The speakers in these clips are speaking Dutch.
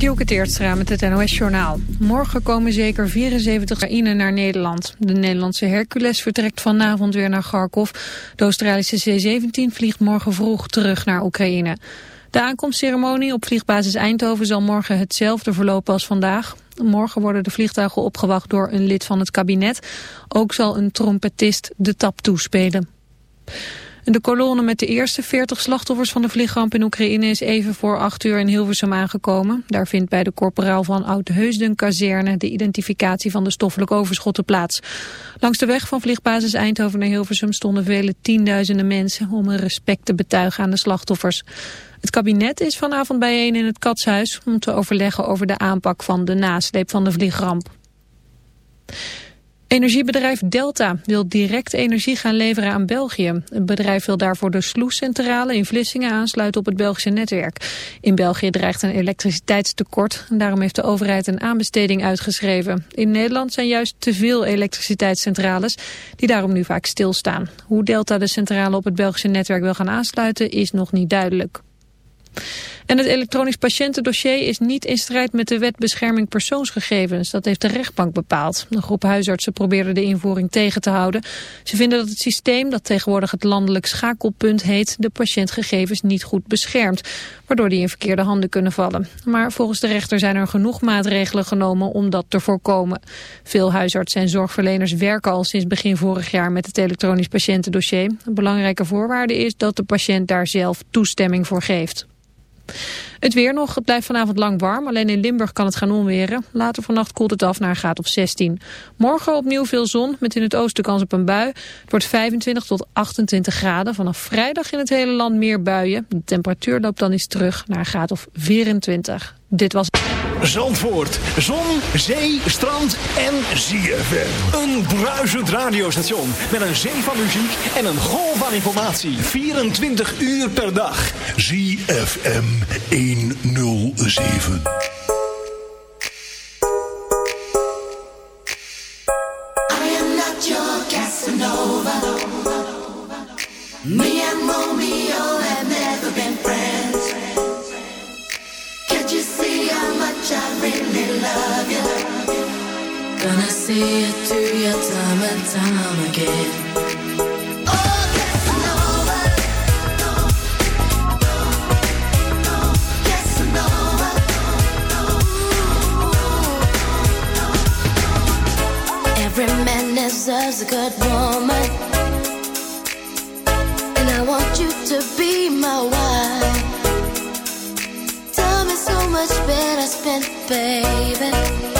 Dielke Teertstra met het NOS-journaal. Morgen komen zeker 74 Oekraïnen naar Nederland. De Nederlandse Hercules vertrekt vanavond weer naar Kharkov. De Australische C-17 vliegt morgen vroeg terug naar Oekraïne. De aankomstceremonie op vliegbasis Eindhoven zal morgen hetzelfde verlopen als vandaag. Morgen worden de vliegtuigen opgewacht door een lid van het kabinet. Ook zal een trompetist de tap toespelen. De kolonne met de eerste 40 slachtoffers van de vliegramp in Oekraïne is even voor 8 uur in Hilversum aangekomen. Daar vindt bij de korporaal van Oud-Heusden kazerne de identificatie van de stoffelijke overschotten plaats. Langs de weg van vliegbasis Eindhoven naar Hilversum stonden vele tienduizenden mensen om hun respect te betuigen aan de slachtoffers. Het kabinet is vanavond bijeen in het Katshuis om te overleggen over de aanpak van de nasleep van de vliegramp. Energiebedrijf Delta wil direct energie gaan leveren aan België. Het bedrijf wil daarvoor de sloescentrale in Vlissingen aansluiten op het Belgische netwerk. In België dreigt een elektriciteitstekort en daarom heeft de overheid een aanbesteding uitgeschreven. In Nederland zijn juist te veel elektriciteitscentrales die daarom nu vaak stilstaan. Hoe Delta de centrale op het Belgische netwerk wil gaan aansluiten is nog niet duidelijk. En het elektronisch patiëntendossier is niet in strijd met de wet bescherming persoonsgegevens. Dat heeft de rechtbank bepaald. Een groep huisartsen probeerde de invoering tegen te houden. Ze vinden dat het systeem, dat tegenwoordig het landelijk schakelpunt heet, de patiëntgegevens niet goed beschermt. Waardoor die in verkeerde handen kunnen vallen. Maar volgens de rechter zijn er genoeg maatregelen genomen om dat te voorkomen. Veel huisartsen en zorgverleners werken al sinds begin vorig jaar met het elektronisch patiëntendossier. Een belangrijke voorwaarde is dat de patiënt daar zelf toestemming voor geeft. Het weer nog, het blijft vanavond lang warm. Alleen in Limburg kan het gaan onweren. Later vannacht koelt het af naar een graad of 16. Morgen opnieuw veel zon, met in het oosten kans op een bui. Het wordt 25 tot 28 graden. Vanaf vrijdag in het hele land meer buien. De temperatuur loopt dan eens terug naar een graad of 24. Dit was... Zandvoort. Zon, zee, strand en ZFM. Een bruisend radiostation met een zee van muziek en een golf van informatie. 24 uur per dag. ZFM 107. I am not your Casanova. Me Gonna it time and time again. Oh. Every man deserves a good woman. And I want you to be my wife. Time is so much better spent, baby.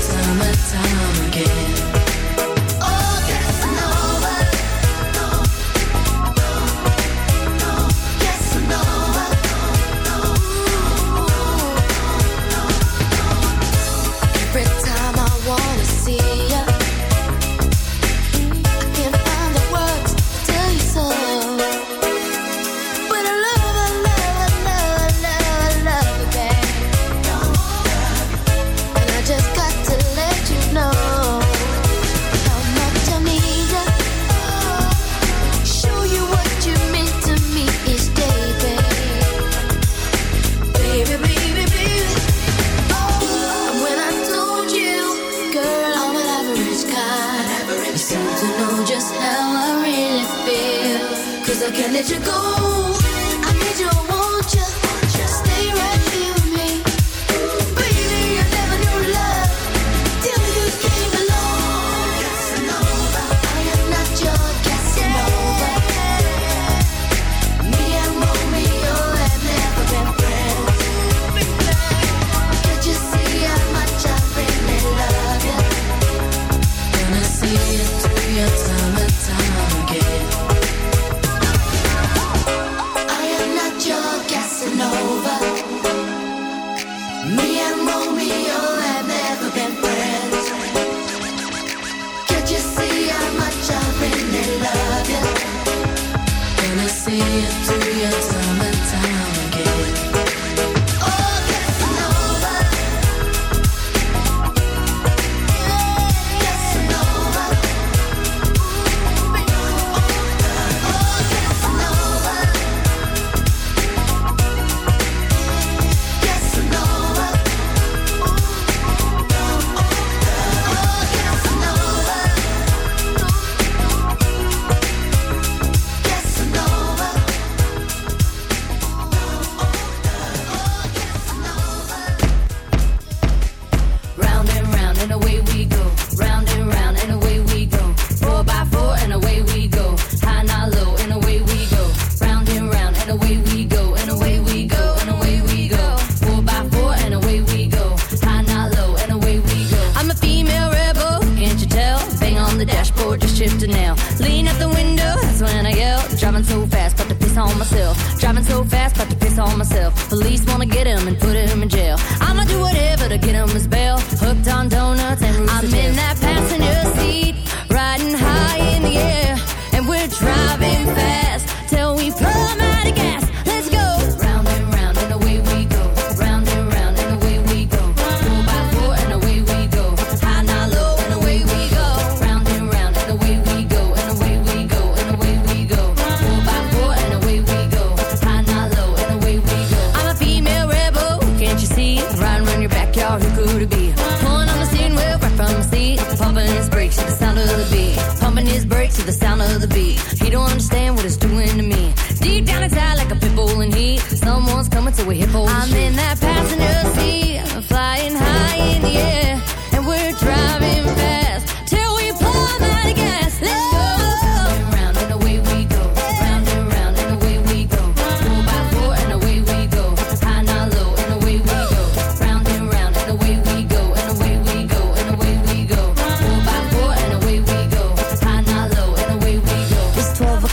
summertime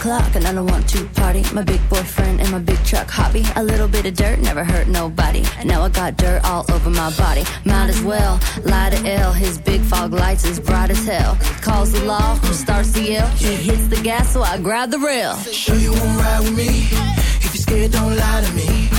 o'clock and I don't want to party. My big boyfriend and my big truck hobby. A little bit of dirt never hurt nobody. And now I got dirt all over my body. Might as well lie to L. His big fog lights is bright as hell. Calls the law, starts to yell. He hits the gas, so I grab the rail. Sure you won't ride with me? If you're scared, don't lie to me.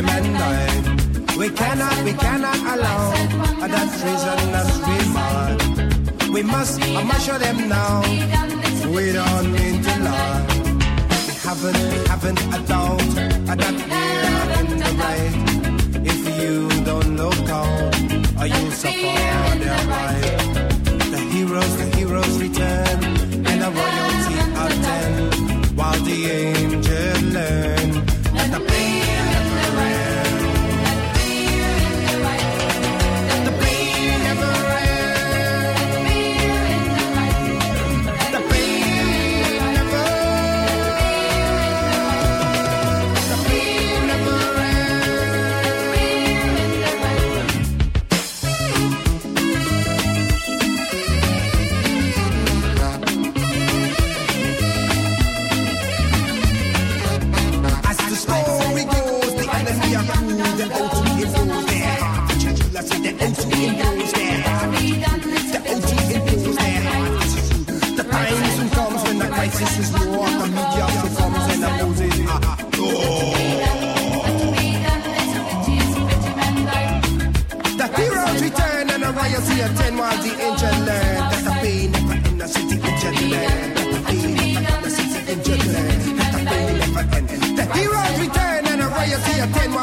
implemented. We cannot, we cannot allow that treasonous remark. We must I must show them now. We don't need to lie. We haven't, we haven't a doubt that we are in the right. If you don't look out, or you suffer their right. The heroes, the heroes return, and the royalty attend, while the aim I attend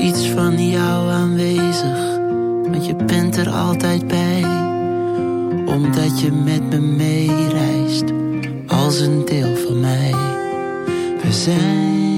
iets van jou aanwezig, want je bent er altijd bij, omdat je met me meereist. Als een deel van mij. We zijn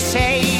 say.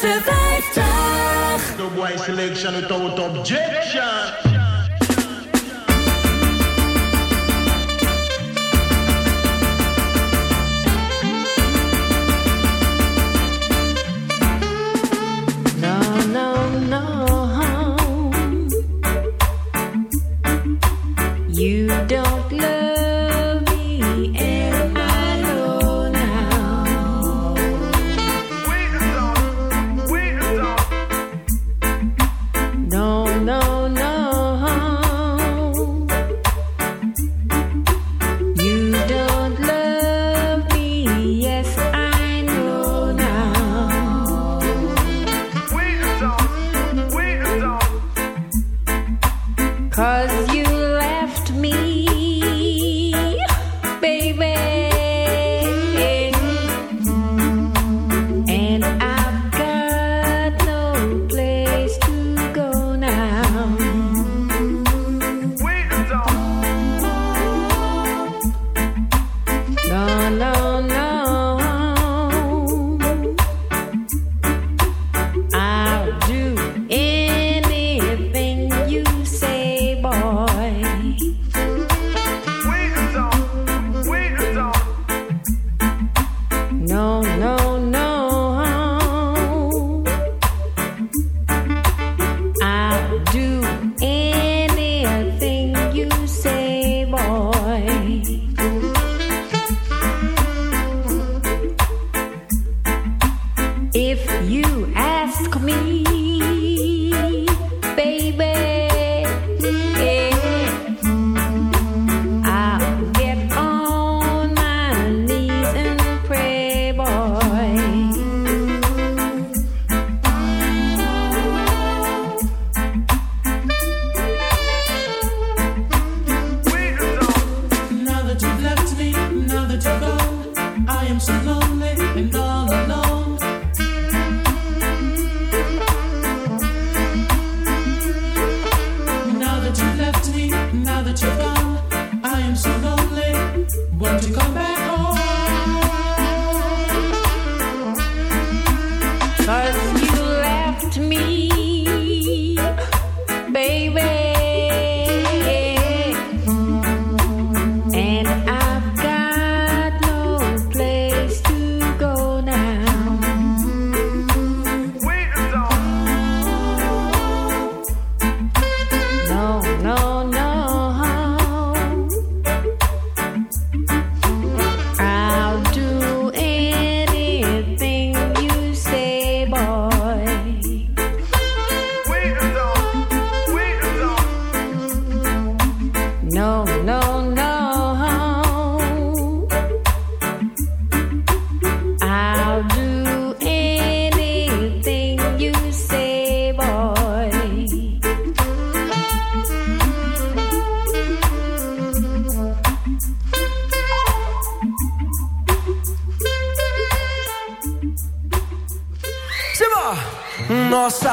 50. The boy selection without objection.